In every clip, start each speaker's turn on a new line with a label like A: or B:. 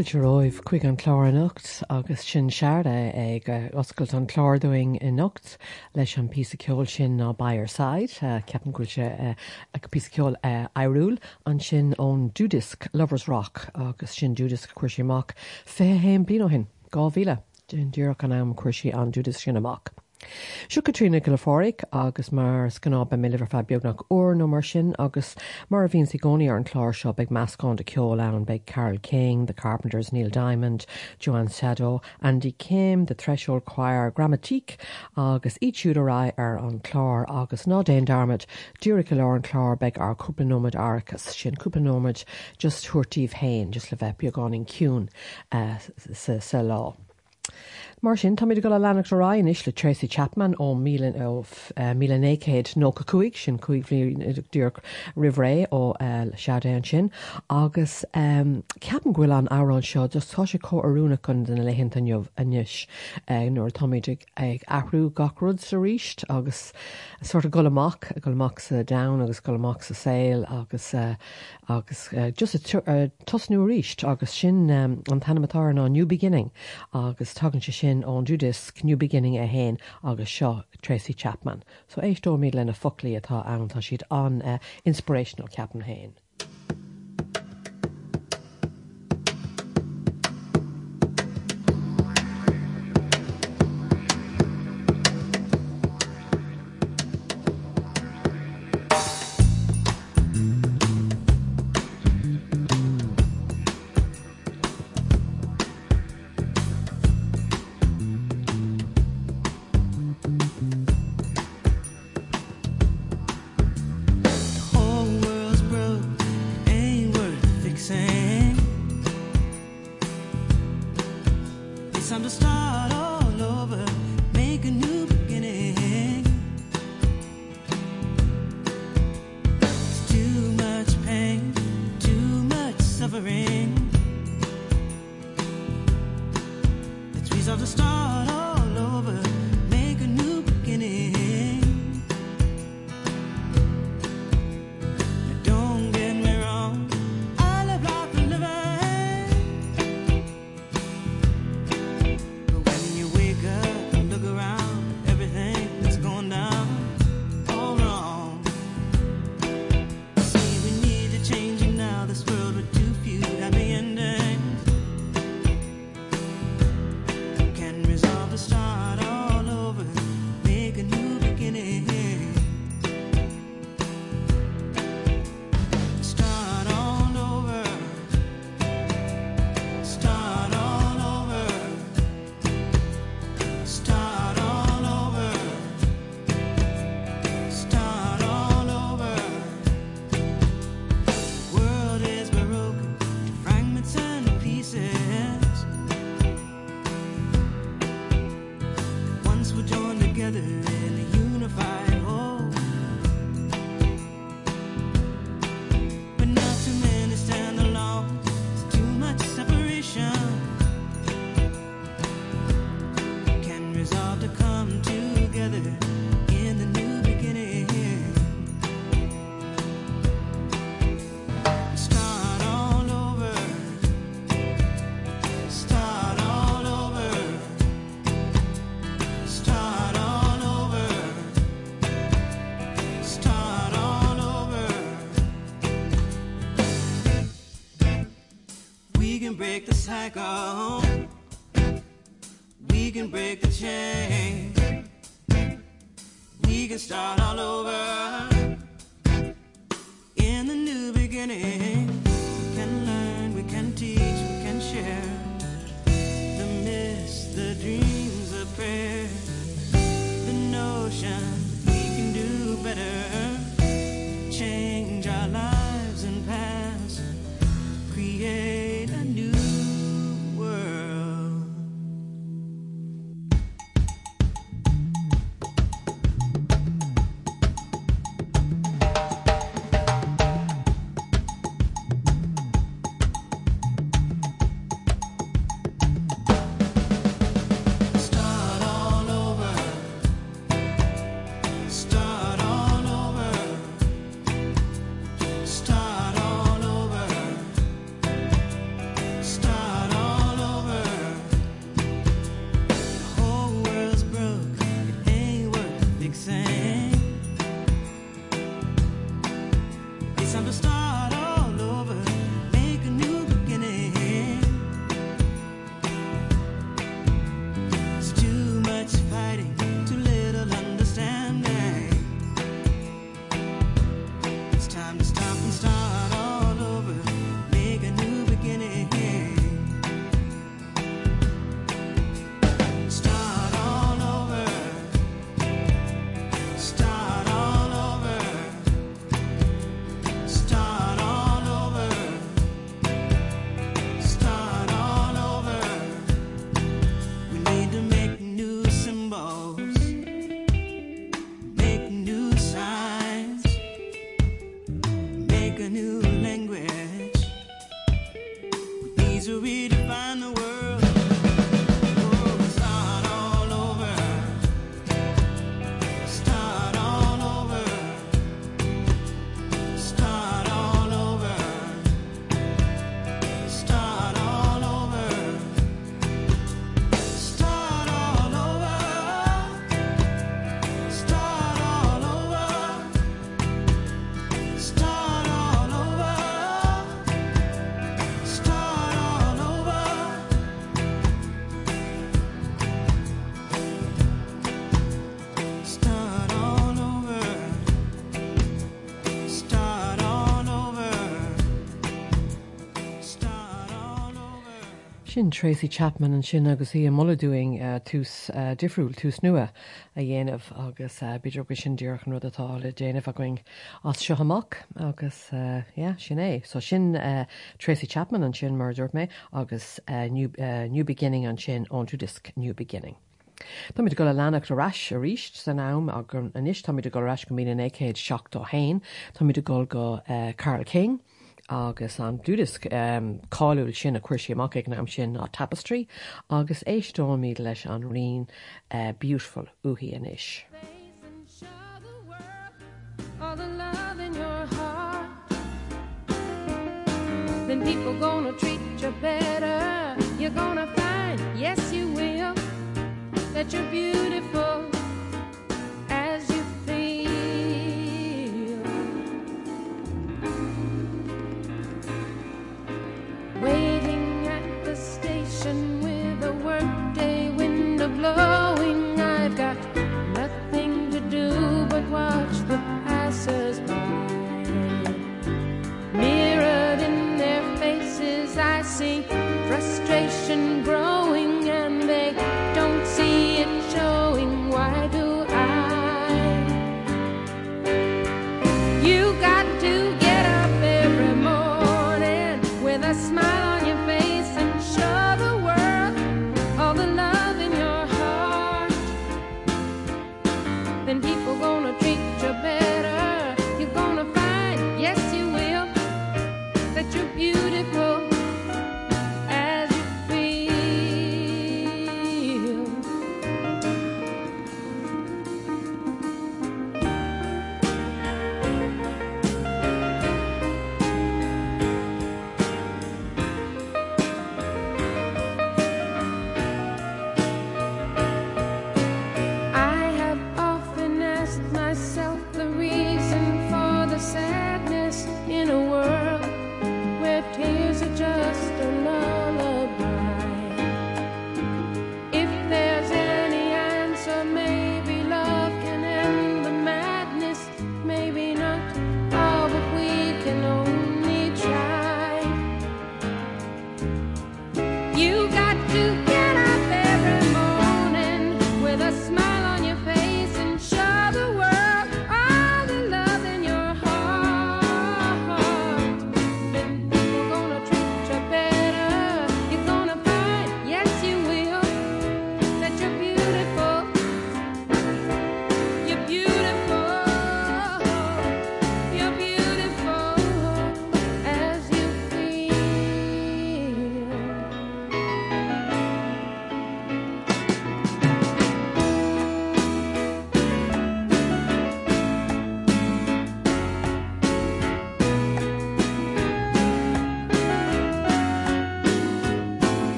A: Fáilte roimh chuig an chlár anocht agus sin seaarda ag uh, oscailt an chláirdoing in nocht leis an pí ceol sin ná Bairsáid uh, ceapan goilte uh, ag pí ceol airúil an sin ón dúdisc Lovers Rock agus sin dúdisc chuirisiach fé héim bí hin gá bhíle den dúach an am chuirsí an dúdisc sin amach. Siú Catrina go lefáric agus mar scanná be milliidir fe beagnach ó nó mar sin agus mar a bhín sa gcóí ar an chláir seo beag meascán de ceol an beag Carole King, the Carpenters Neil Diamond, Joan Sado, Andy Kim, the Threshold Choir Grammatique agus íúrá ar an chlár agus ná déon darmid dúra le an chlár beag ar cúpanóid arcas sin cúpanóid just thuirtíomh hain just le bheith beagán in cún uh, sa lá. Mar sin tá go le lenach ráin is le Tracy Chapman ó mílan ó mílécéid nó go cuaig sin chuigdúr rihré ó seadéan sin. Agus ceapan ghfuil an árán seo just tá sé có arúna chun den lehénta neomh anis nuair toméidir ag ahrú gachrúd sa ríist agus sort of golamach golamach sa da agus golamach sa saoil agus agus just tosnú ríist agus sin an tanimetá ná New Beginning agus tugann se sin sin ón dúdisc New Beginning a héin agus seo Tracy Chapman, so éistó míad lena folíí atá antá siad an uh, inspirational ceapan héin.
B: Cycle. We
A: Sin Tracy Chapman an sin agus í molladúing uh, tús uh, difriúil tús nua a dhéanamh agus uh, beidir go sin dúchan rud atá le déanamh a going as seo amach agus uh, yeah, sin é. So sin uh, Tracy Chapman an sin mar dúirt mé agus uh, new, uh, Beginning an sin on to disc New Beginning. Tá míid go le lenach le ras a ríist san nám a gur inis tá go ras go mína écéad seach do hain, Tá míid go go uh, Carl King, agus an dúdisc cáúil sin a chuirsí amach ag am sin á tapestry, agus éistóid leis an rion uh, beautiful uhí an isis.
C: Then people gonna treat you better. You're gonna find, yes, you will, that you're beautiful as you glowing, I've got nothing to do but watch the passers-by. Mirrored in their faces, I see frustration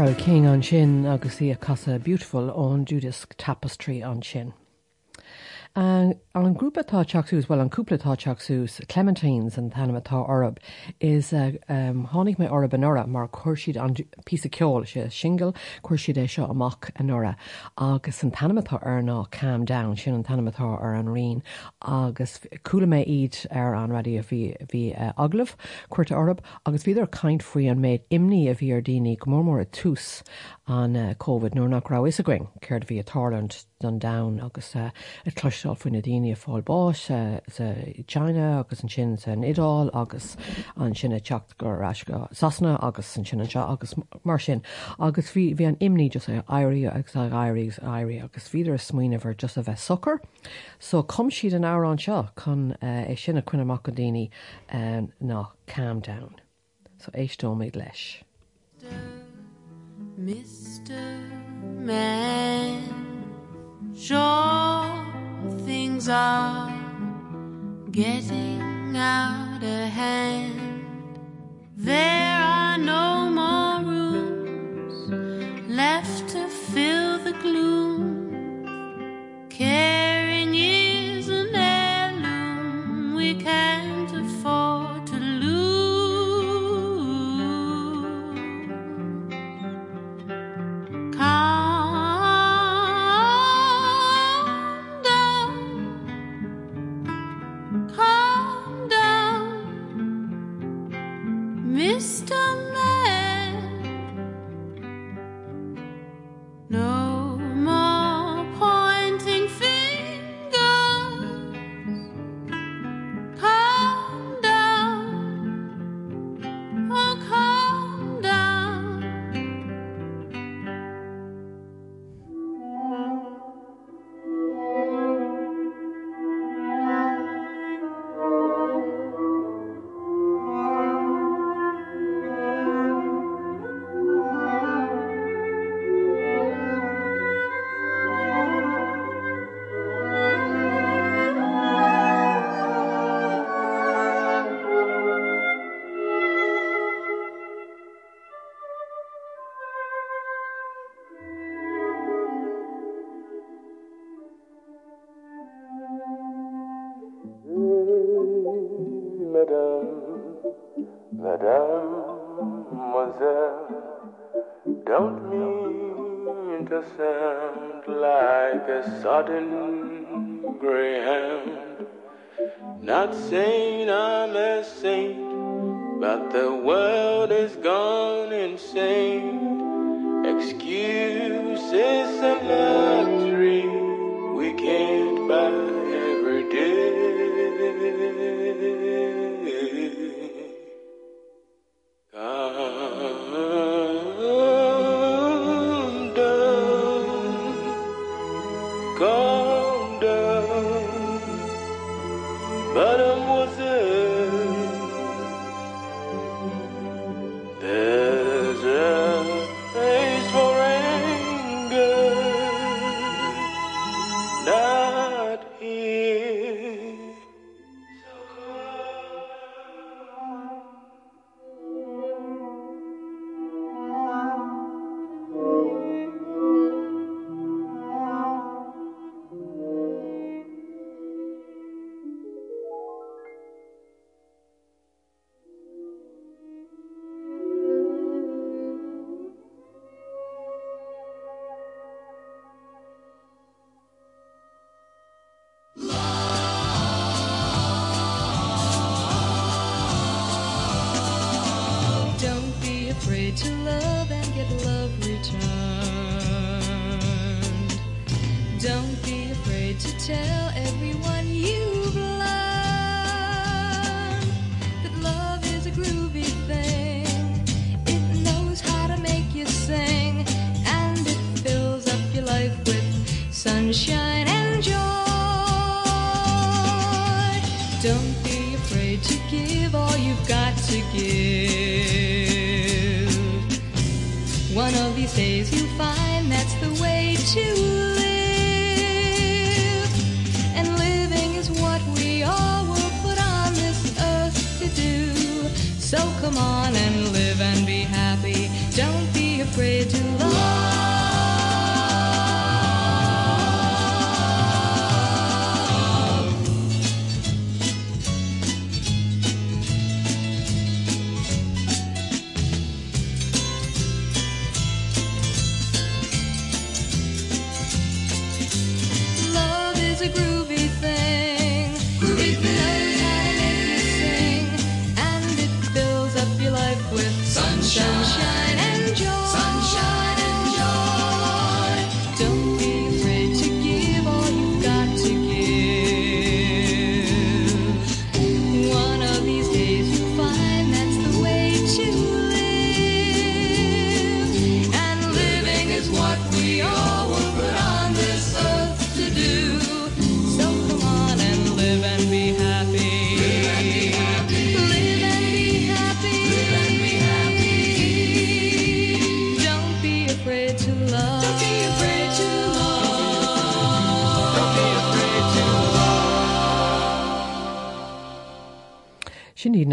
A: King an sin agus í a casa beautiful ón Judas tapestry an sin. Uh, an grúpa well an cúpla táteachsús Clementines an tanimetá orb is uh, um, hánig mé orb an ora mar chuirsiad an pí ceol se single chuirsiad é seo amach an ora agus an tanimetá ar ná cam down sin an tanimetá ar an rion agus coolla mé iad ar an radio bhí uh, aglah chuirta orb agus bhíidir caiint faoi an méid imní a bhí ar daoine go a an uh, COVID nó nach ra is a going céir bhí atáland don da agus uh, a seáil faoine daine a fáil báis China agus an sin san idáil agus an sinna techt gur go sasna agus san sin anseo agus mar sin agus bhí bhí an imní just a airí agus a airí airí agus víidir smuoine bhar just a bheith sochar. So com siad an árán seo chun é sinna amach go daine ná calm down. So éistó méid leis.
D: Mr. Man, sure things are getting out of hand. There are no more rooms left to fill the gloom. Caring is an heirloom we can't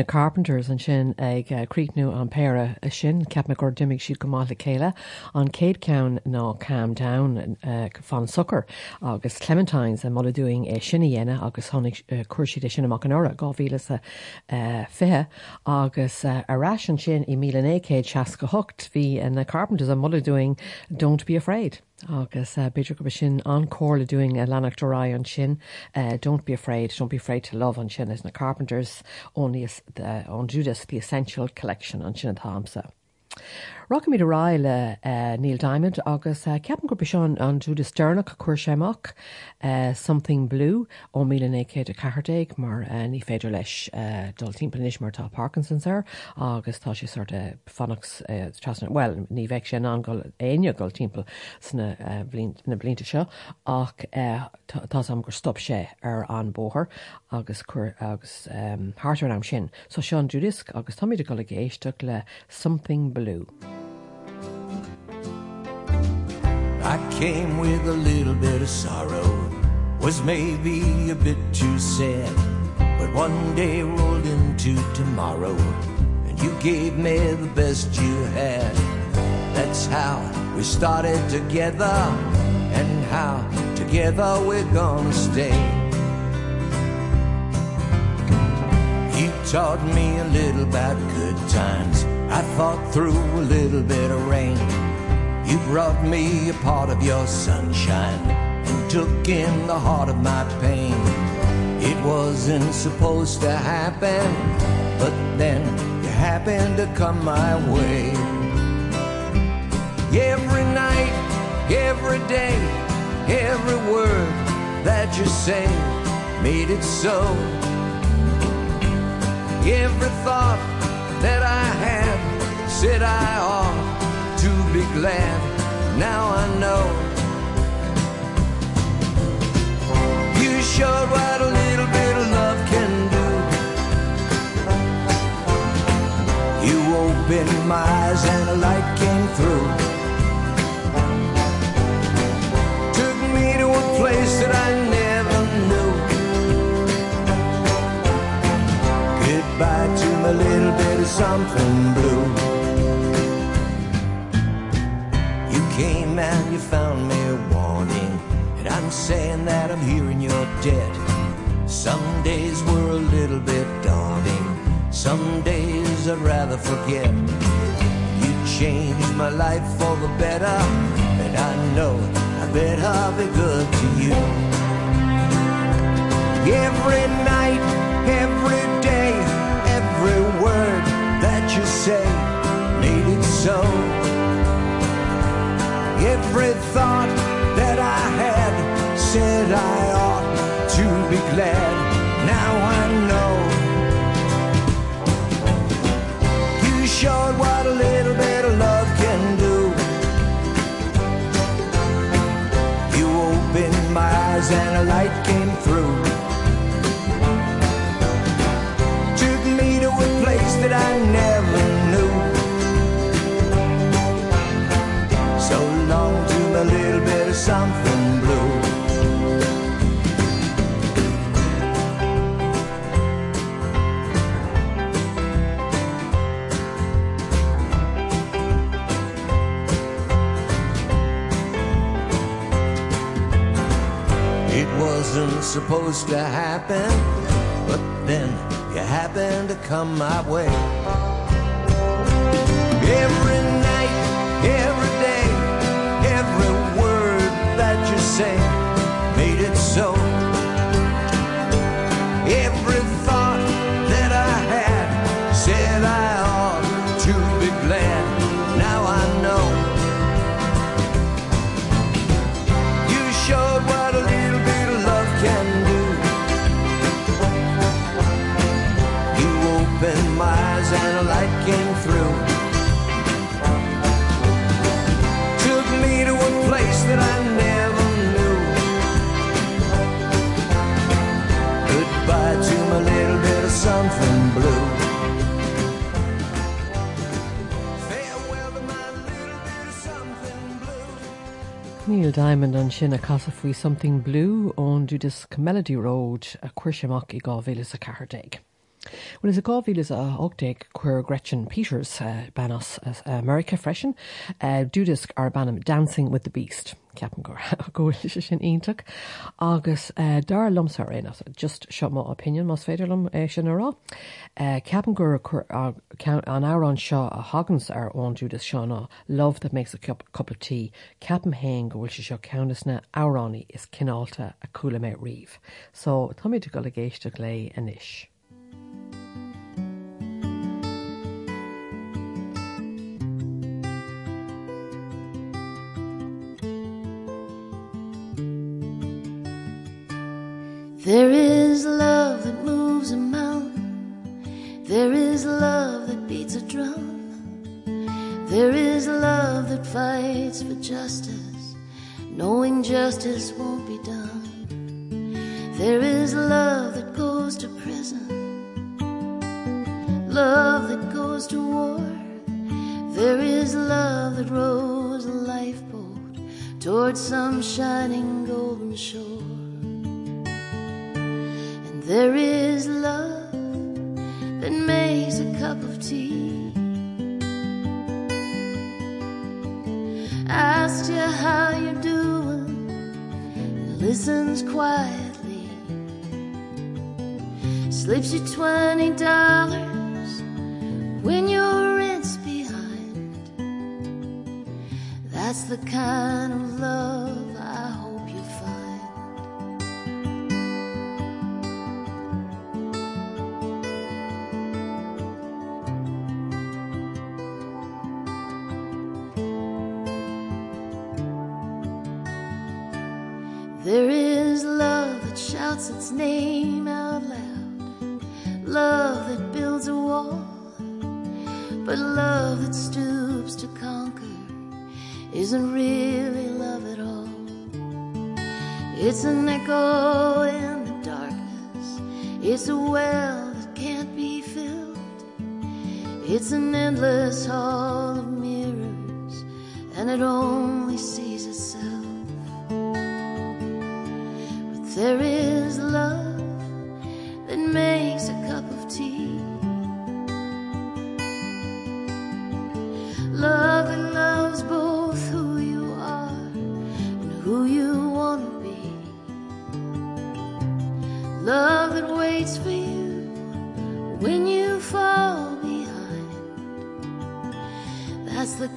A: Carpenters an sin ag uh, críicnú an péire a sin ceap me gur dimig siad go mála céile an céad cean ná Cam Down uh, fan sucr agus Clementines a mola doing é sinna dhéine agus tháinig uh, cuairsiad é sin amach an ora uh, fithe agus uh, an sin i mí écéad seaas go hocht hí an na Carpenters a mola doing Don't be afraid. Agus uh, beidir go sin ancóla doing a lenachtarrá an sin uh, don't be afraid don't be afraid to love an sin is na Carpenters on Judas the essential collection an sin támsa. Rock mí ará le uh, Neil Diamond agus uh, ceapan go seán an dúda sternach chuir séach uh, something blue ó mí écé a cardéig mar uh, ní féidir leis uh, dul timpplanis mar tá Parkinsons ar agus tá sé sort uh, fannachs uh, trasna well ní bheith sé an go aine goil timppla sanna uh, blin, na blinta seo ach uh, tá am gur stop sé ar an bóthir agus chuir agus um, háar am sin so seán dúdisc agus táid go le géisteach le something blue.
E: I came with a little bit of sorrow, was maybe a bit too sad. But one day rolled into tomorrow, and you gave me the best you had. That's how we started together, and how together we're gonna stay. You taught me a little about good times. I fought through a little bit of rain. You brought me a part of your sunshine and took in the heart of my pain. It wasn't supposed to happen, but then you happened to come my way. Every night, every day, every word that you say made it so. Every thought that I had said I ought to be glad. Now I know you showed what a little bit of love can do. You opened my eyes and a light came through. Took me to a place that I never something blue. You came and you found me wanting, and I'm saying that I'm hearing your debt. Some days were a little bit daunting, some days I'd rather forget. You changed my life for the better, and I know I better be good to you. Every night, every day, every word you say made it so. Every thought that I had said I ought to be glad. Now I know you showed what a little bit of love can do. You opened my eyes and a light came to happen, but then you happen to come my way. Every
A: Neil Diamond an sin a casa faoi something blue ón dúdas Melody Road a cuiirseach i gáhhéile a cardéig. Well is a gáhíle a ogdeig chuir Gretchen Peters uh, banas uh, America freisin uh, dúdisc ar banam Dancing with the Beast. Ceapan gohfuil se sin ionach agus dar lomsar é just seo má opinion más féidirlumm é sin ará. Uh, Ceapan gur an árán seo a hagans ar ón dúdas seánná love that makes a cup, of tea. Ceapan hain bhfuil se seo ceannas na áránní is cinálta a coolla mé riomh. So táid go le géiste lé inis.
F: Justice, knowing justice won't be done. There is love that goes to prison. Love that goes to war. There is love that rows a lifeboat towards some shining golden shore. And there is love that makes a cup of tea. Listens quietly. Slips you twenty dollars when your rent's behind. That's the kind of love it's a well that can't be filled, it's an endless hall of mirrors, and it only sees itself. But there is love that makes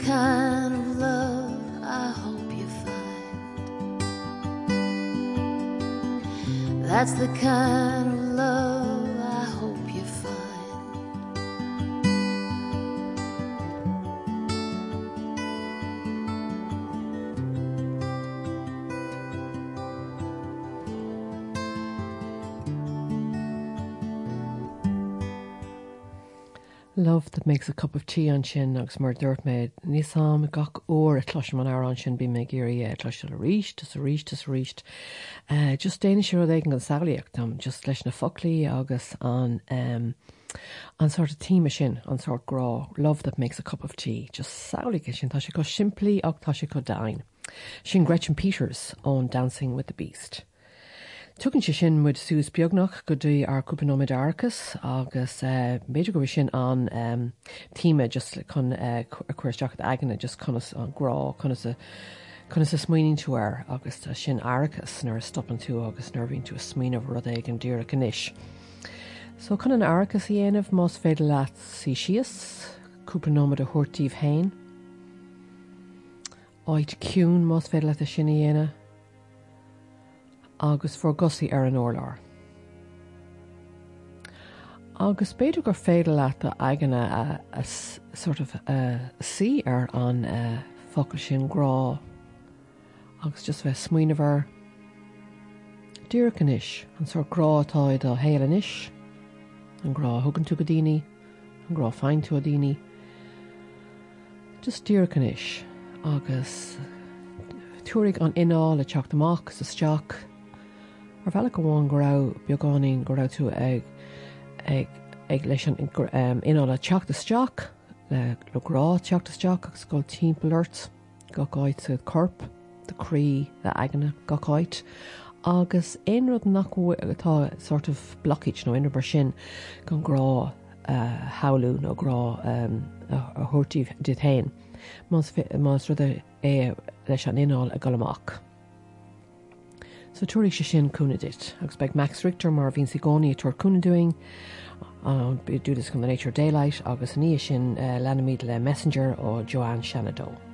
F: kind of love I hope you find. That's the kind of Love
A: that makes a cup of tea an sin agus mar dúirt méid níos am gach óir a tluis man ar an sin bí mé géirí é tluis a ríist is a ríist is ríist. Uh, just déine sé ag an saoíocht am just leis na folíí agus an um, an sort of tíime sin an sort grá love that makes a cup of tea just saoige sin tá sé go siimplíí ach tá sé go dain. Sin Gretchen Peters ón Dancing with the Beast. Tugann sé sin mud sús beagnach go dtí ar cúpanóid arcas agus uh, méidir go bhfuil sin an um, tíime just le chun uh, chuirteach aganna just chunas an grá chunas a chuna sa smuoinn tú ar agus tá sin arcas nar stoppan tú agus nervhín tú a smíanamh rud ag an dúra canis. So chun an arcas i dhéanamh más féidir leat sí sios, cúpanóid a thuirtíomh hain. áid ciún más féidir le a sinna dhéana agus for gosaí ar an ólár. Agus beidir gur féidir leat a aigeine a, a s- sort of uh, sí ar an uh, focail sin grá. Agus just bheith smuoinehar dúracanis an sort grátáid a héalanis an grá thugann tú go daoine an grá féin tú a daoine. Just dúracanis agus túigh an ináil le teach amach sa steach ar bhela go bháin gorá beaggáín gorá tú ag ag ag leis an iná le teachtasteach le lerá teachtasteach agus go timpplairt gaáid sa corp derí le aigena gaáid. agus éonrad nachú atá sort of blockiid nó inar bar sin gonrá eh, haú nórá a thutíh dit hain. Más rud é leis an inál a golamach. So túirí sé sin cúna dit, agus beag Max Richter mar cúna doing, uh, dúdas chun Nature Daylight agus ní sin uh, lenamíd le Messenger ó Joanne Shenandoah.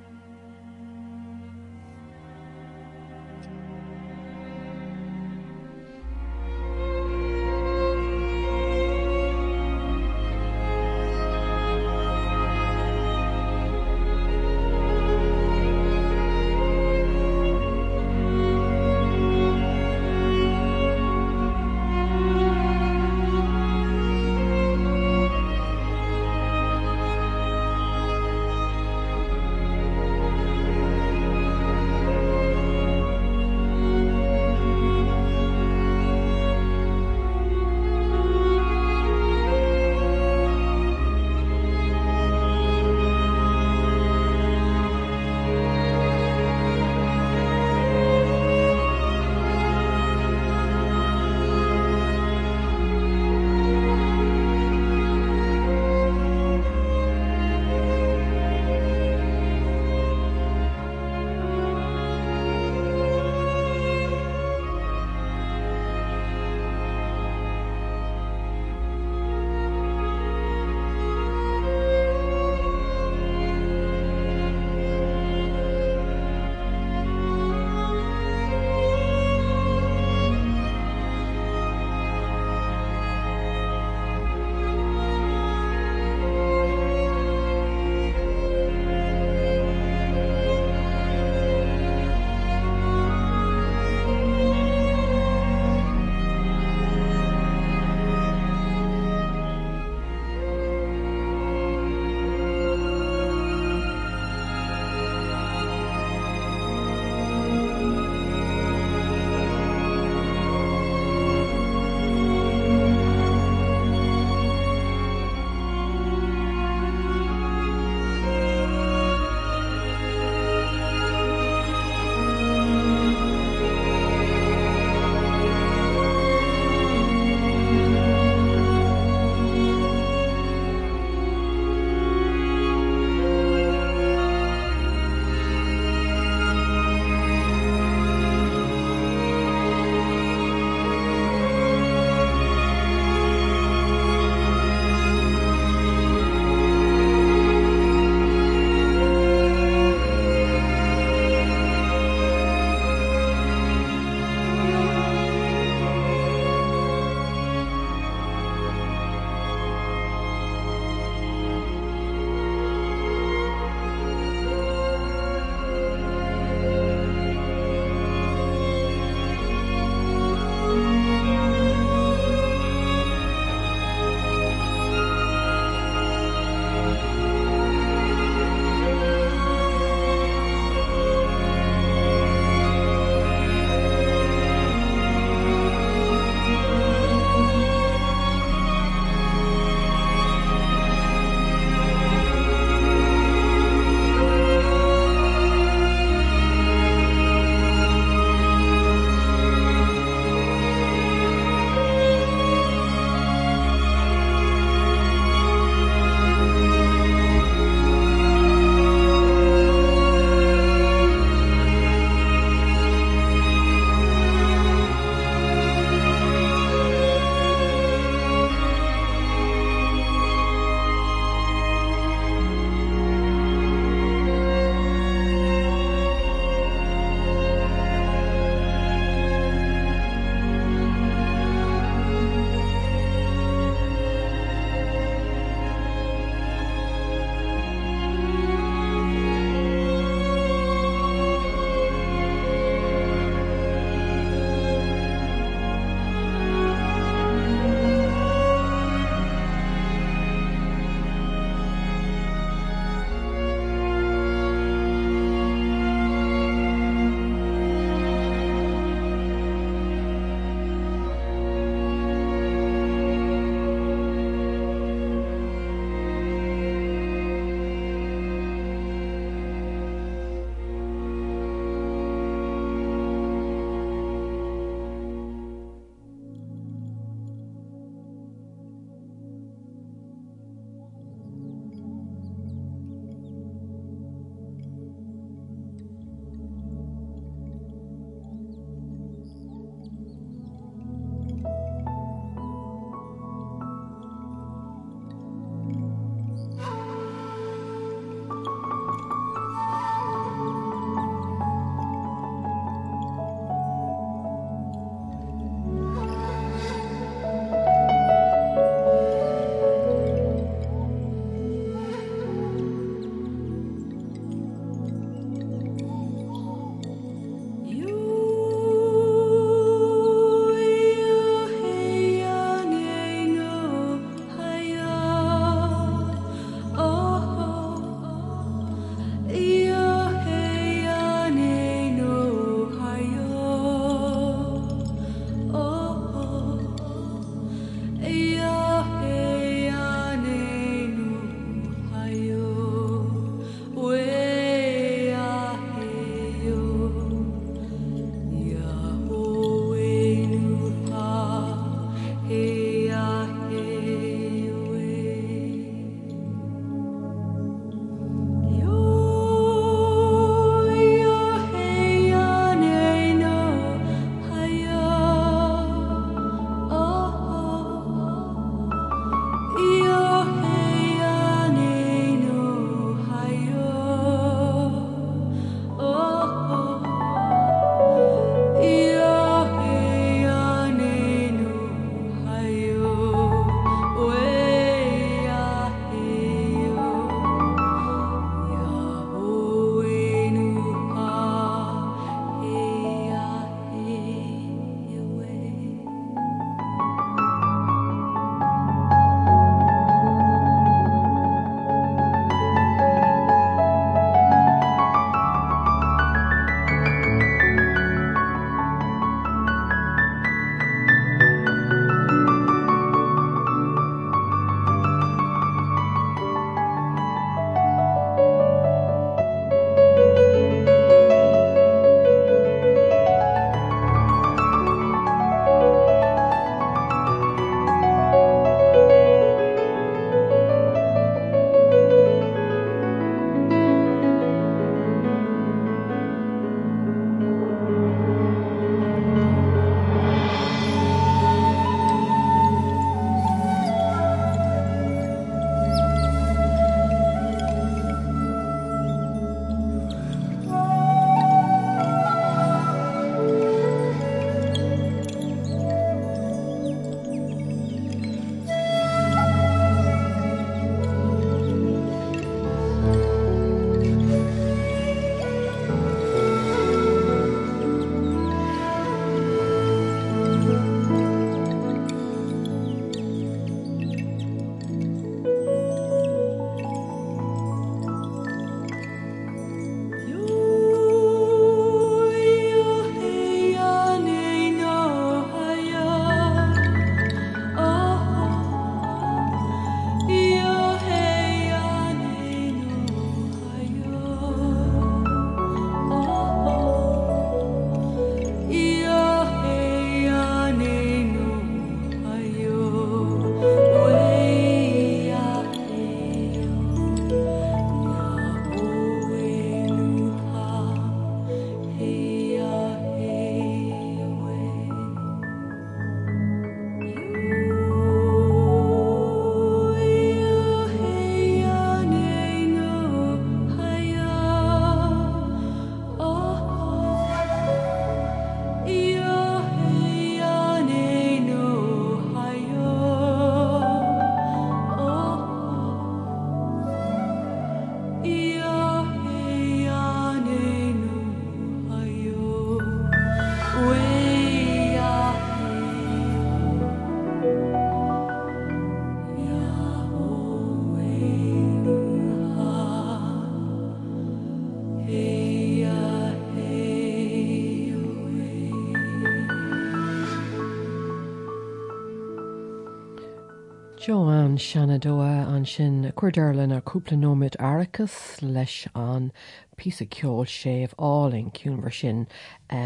A: Joan Shenandoah an sin cuairdarlan ar cúplanóid arachas leis an pí ceol séh áling cúnmhar sin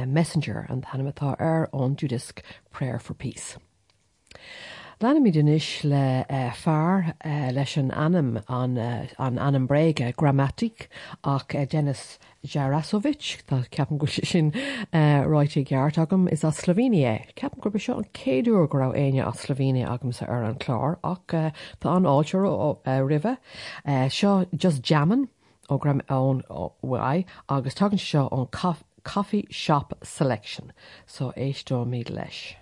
A: messenger an tanimetá ar ón Judisk Prayer for Peace. Lena mí dunis le uh, fear uh, leis an anam an, uh, an grammatic ach Dennis Jarasovic tá ceapan go sin uh, roiite geart agam is a Slovénia. Ceapan go seo an céadú go rah aine a Slovénia agam sa ar an chlár ach uh, tá an áiltear ó uh, rive uh, seo just jaman ó gram ón bhai agus tugann seo an coffee shop selection so éistó míad leis.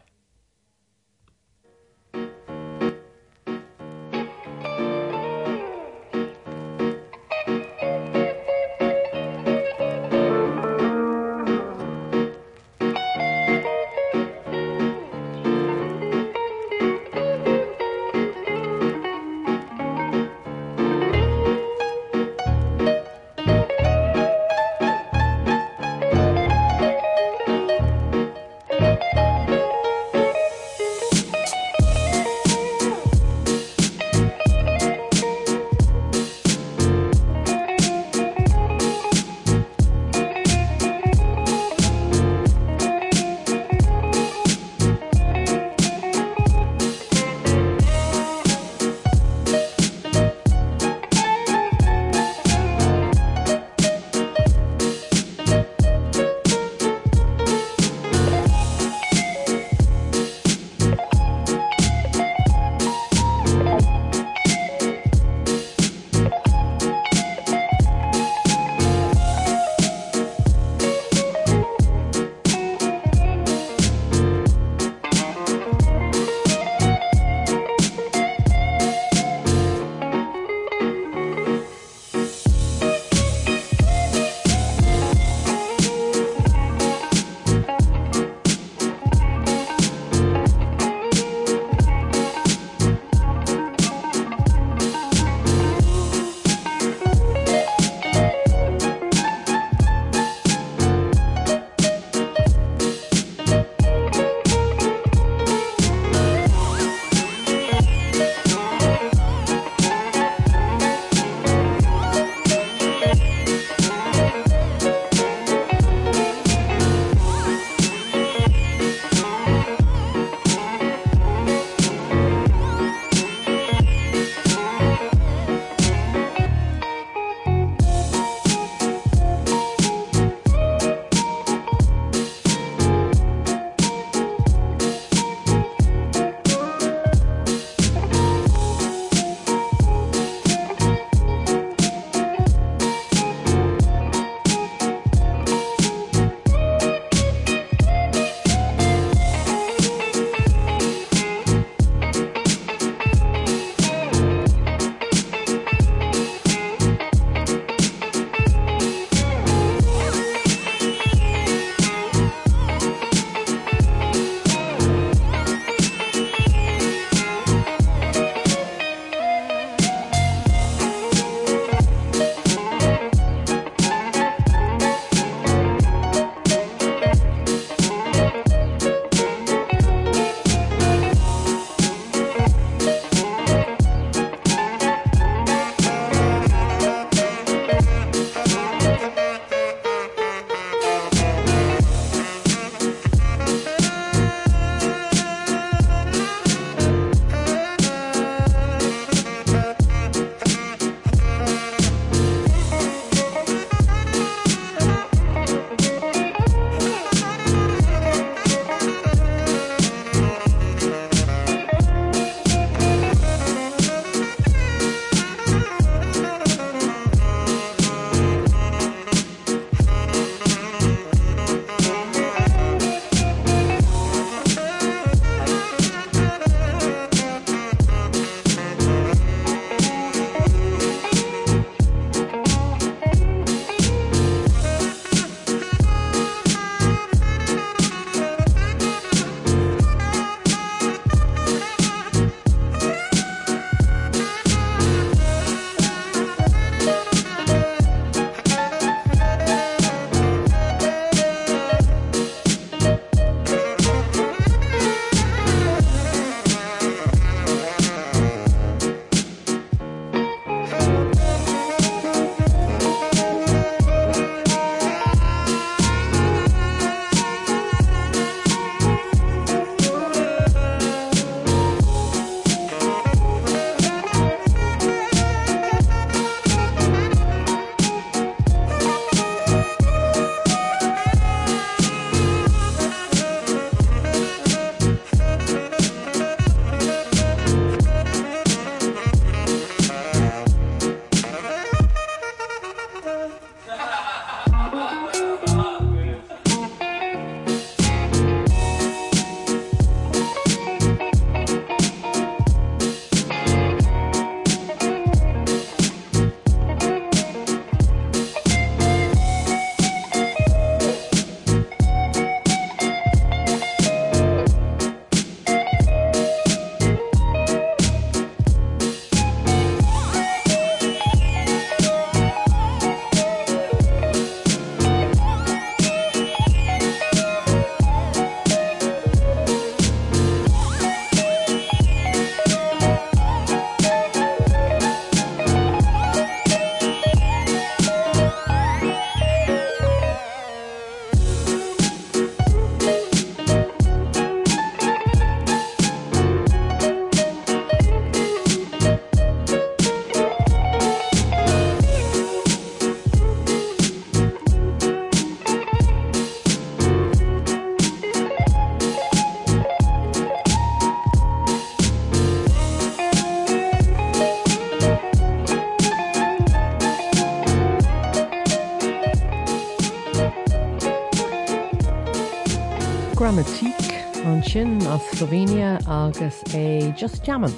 A: Sin as Slovenia agus é just jaman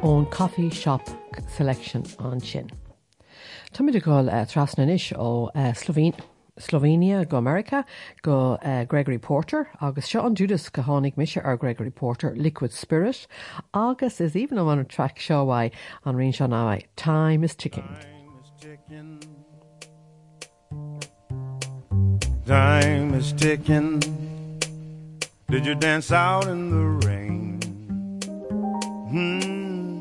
A: ón Coffee Shop Selection an sin. Tá muidir gáil uh, trasna isis ó uh, Slovén Slovenia go America go uh, Gregory Porter agus seo an Judas go tháinig ar Gregory Porter Liquid Spirit agus is even am an track seohaid an rion se ná Time is ticking.
G: Time is ticking. Did you dance out in the rain? Hmm.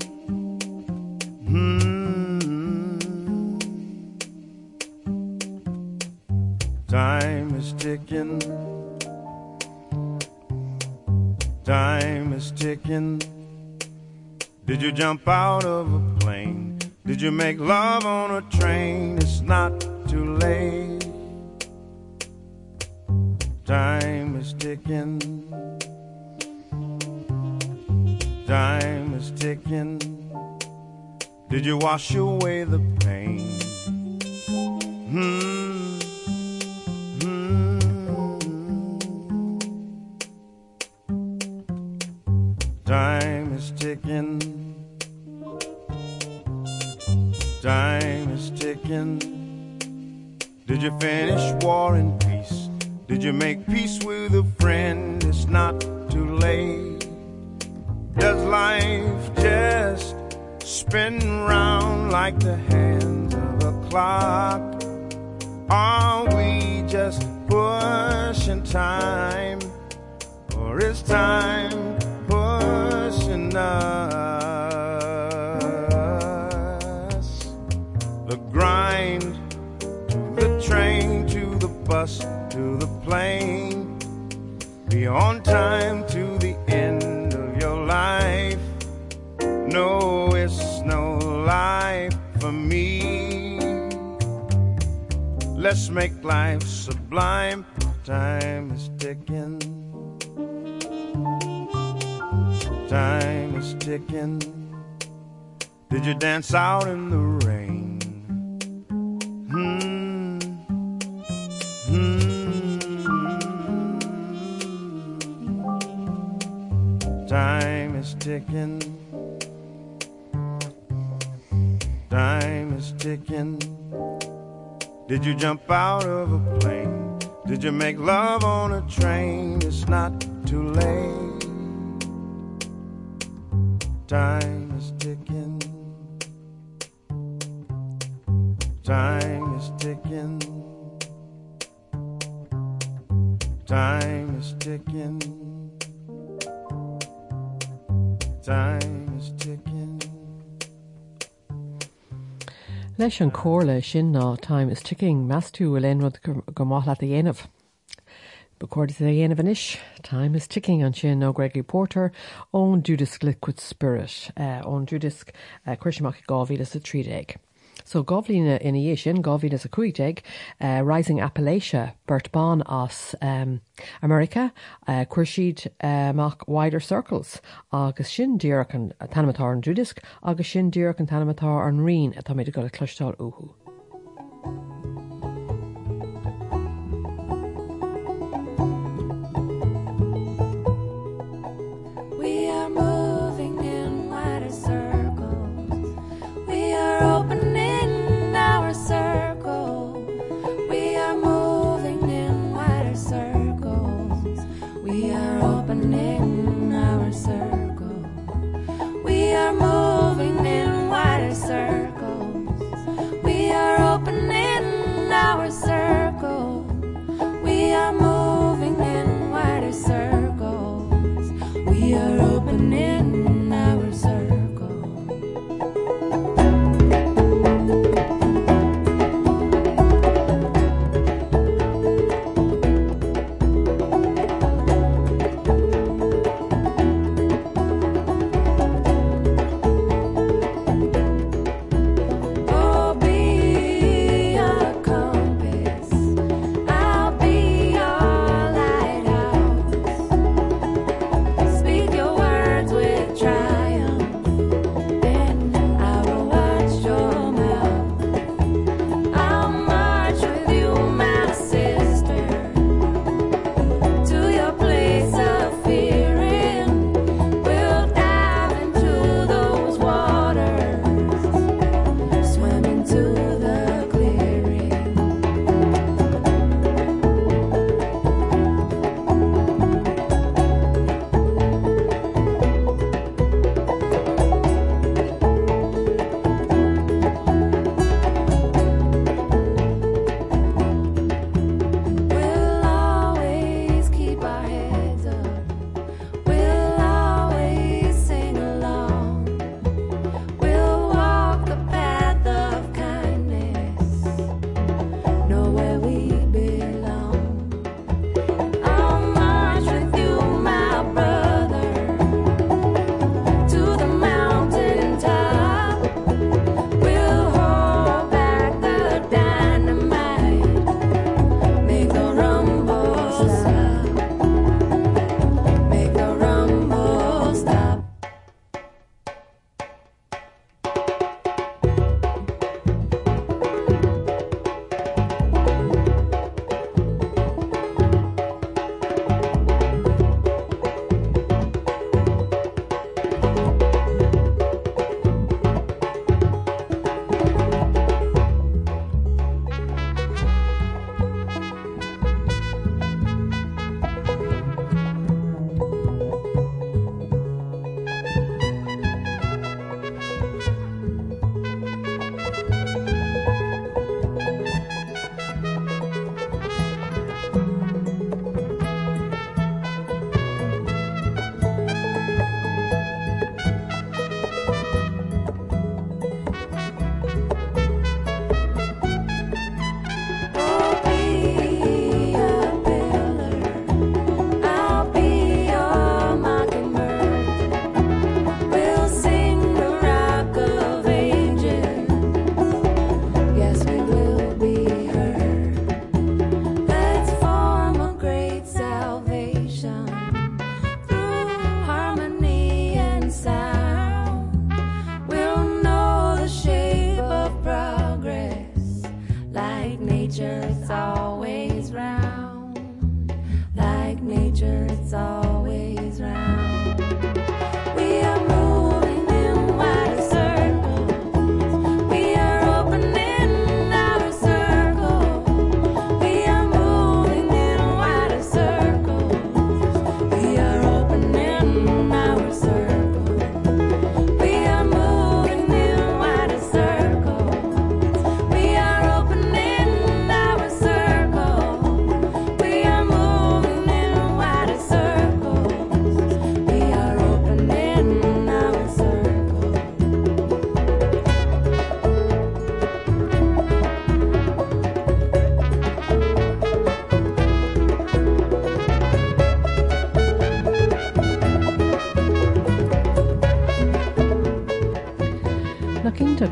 G: Hmm. Time is ticking. Time is ticking. Did you jump out of a plane? Did you make love on a train? It's not too late. Time is ticking. Time is ticking. Did you wash away the pain? Hmm. Hmm. Time is ticking. Time is ticking. Did you finish war and peace? Did you make peace with a friend? It's not too late. Does life just spin round like the hands of a clock? Are we just pushing time? Or is time pushing us? Plane. Be on time to the end of your life. No, it's no life for me. Let's make life sublime. Time is ticking. Time is ticking. Did you dance out in the rain? Ticking. Time is ticking. Did you jump out of a plane? Did you make love on a train? It's not too late. Time is ticking. Time is ticking. Time is ticking. Time is ticking.
A: Leis an cóla sin ná time is ticking meas tú a len rud go mála a dhéanamh. Becord is a dhéanamh inis, time is ticking an sin ó Gregory Porter ón Judas Liquid Spirit uh, ón Judas uh, chuirseach gáhíle sa trídeig. So goblína ina dhé sin gáhíle a cuiideig uh, Rising Appalachia Bert Bon as um, America uh, chuirsad amach uh, wider circles agus sin díach an tanimetá an Judisk agus sin díach an tanimetá an rion atá méidir go a clustáil uhu.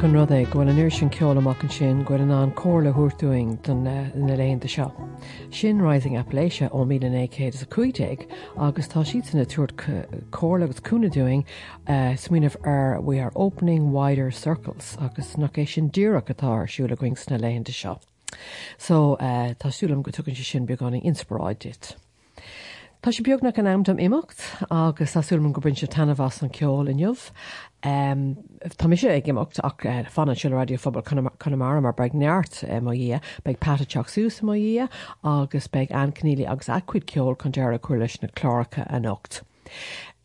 A: An rud é gohfuil an ir sin ceol amach an sin gofuil an an cóla thuúing don na léonnta seo. Sin Rising Appalachia ó mí échéad a cuiideig agus tá siad sanna túirt cóla agus cúnaúing smuoineh ar we are opening wider circles agus nach é sin dúach atá siúla going sna léonnta seo. So uh, tásúlam go tugann si sin beánig inspiráid dit. Tá sé beag nach an amdam imimecht agus asúm go brin se tanhas an ceol in jobh. Um, tá mi sé ag imimecht ach uh, fanna se radiofobal chunamara mar beag neart uh, má dhé, beag patateach sús má dhé agus beag ancníí agus acuid ceol chun dear a chuir leis na chláracha a nocht.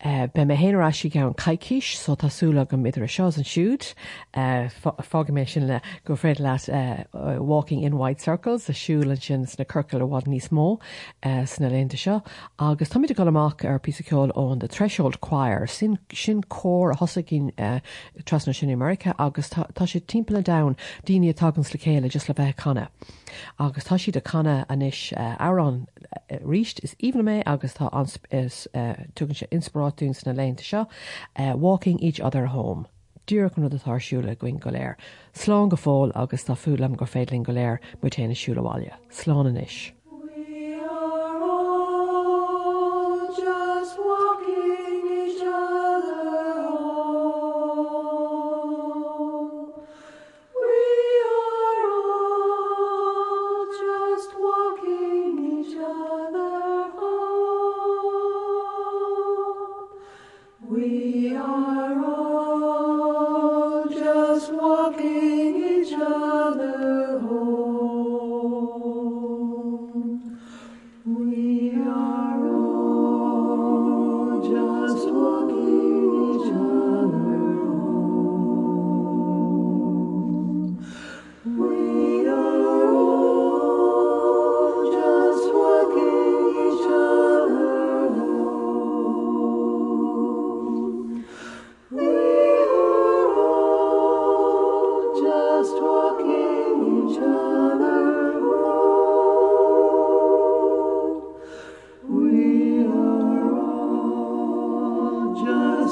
A: Uh, be me héanrá si gan caiiciis so tásúla go idir seo an siúd fága mé sin le go fréid leat uh, uh, walking in white circles a siúlan sin sna curcail bhád níos mó uh, sna lénta seo. Agus táid go amach ar píceol ón de threshold choir. Sin sin cór a hosa cin trasna sin America agus tá tá sé timppla da daine atagans le chéile just le bheith canna. agus tá siad a canna anis árán ríist is omna mé agus tá ansp- is uh, inspiráún na lénta seo uh, walking each other home. Dúach an atáirsúla going go léir. Slán go fáil agus tá fulam go féidling go léir mu téna siúlaháile. Slán inis.
C: We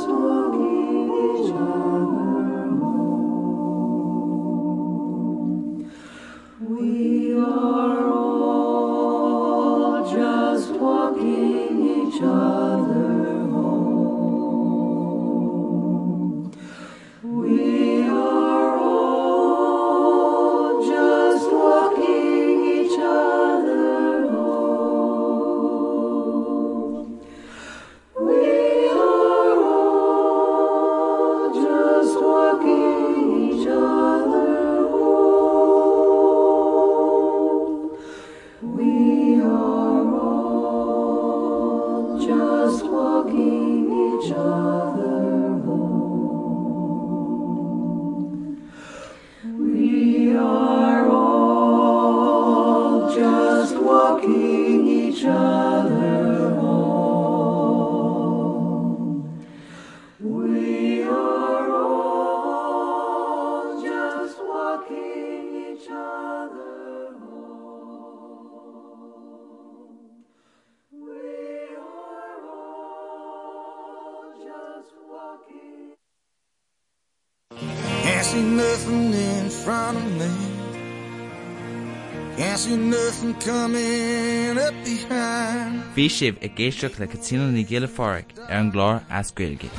C: walking
H: sibh i ggéisteach le catína na ggéile fáric ar an gláir ascuilge.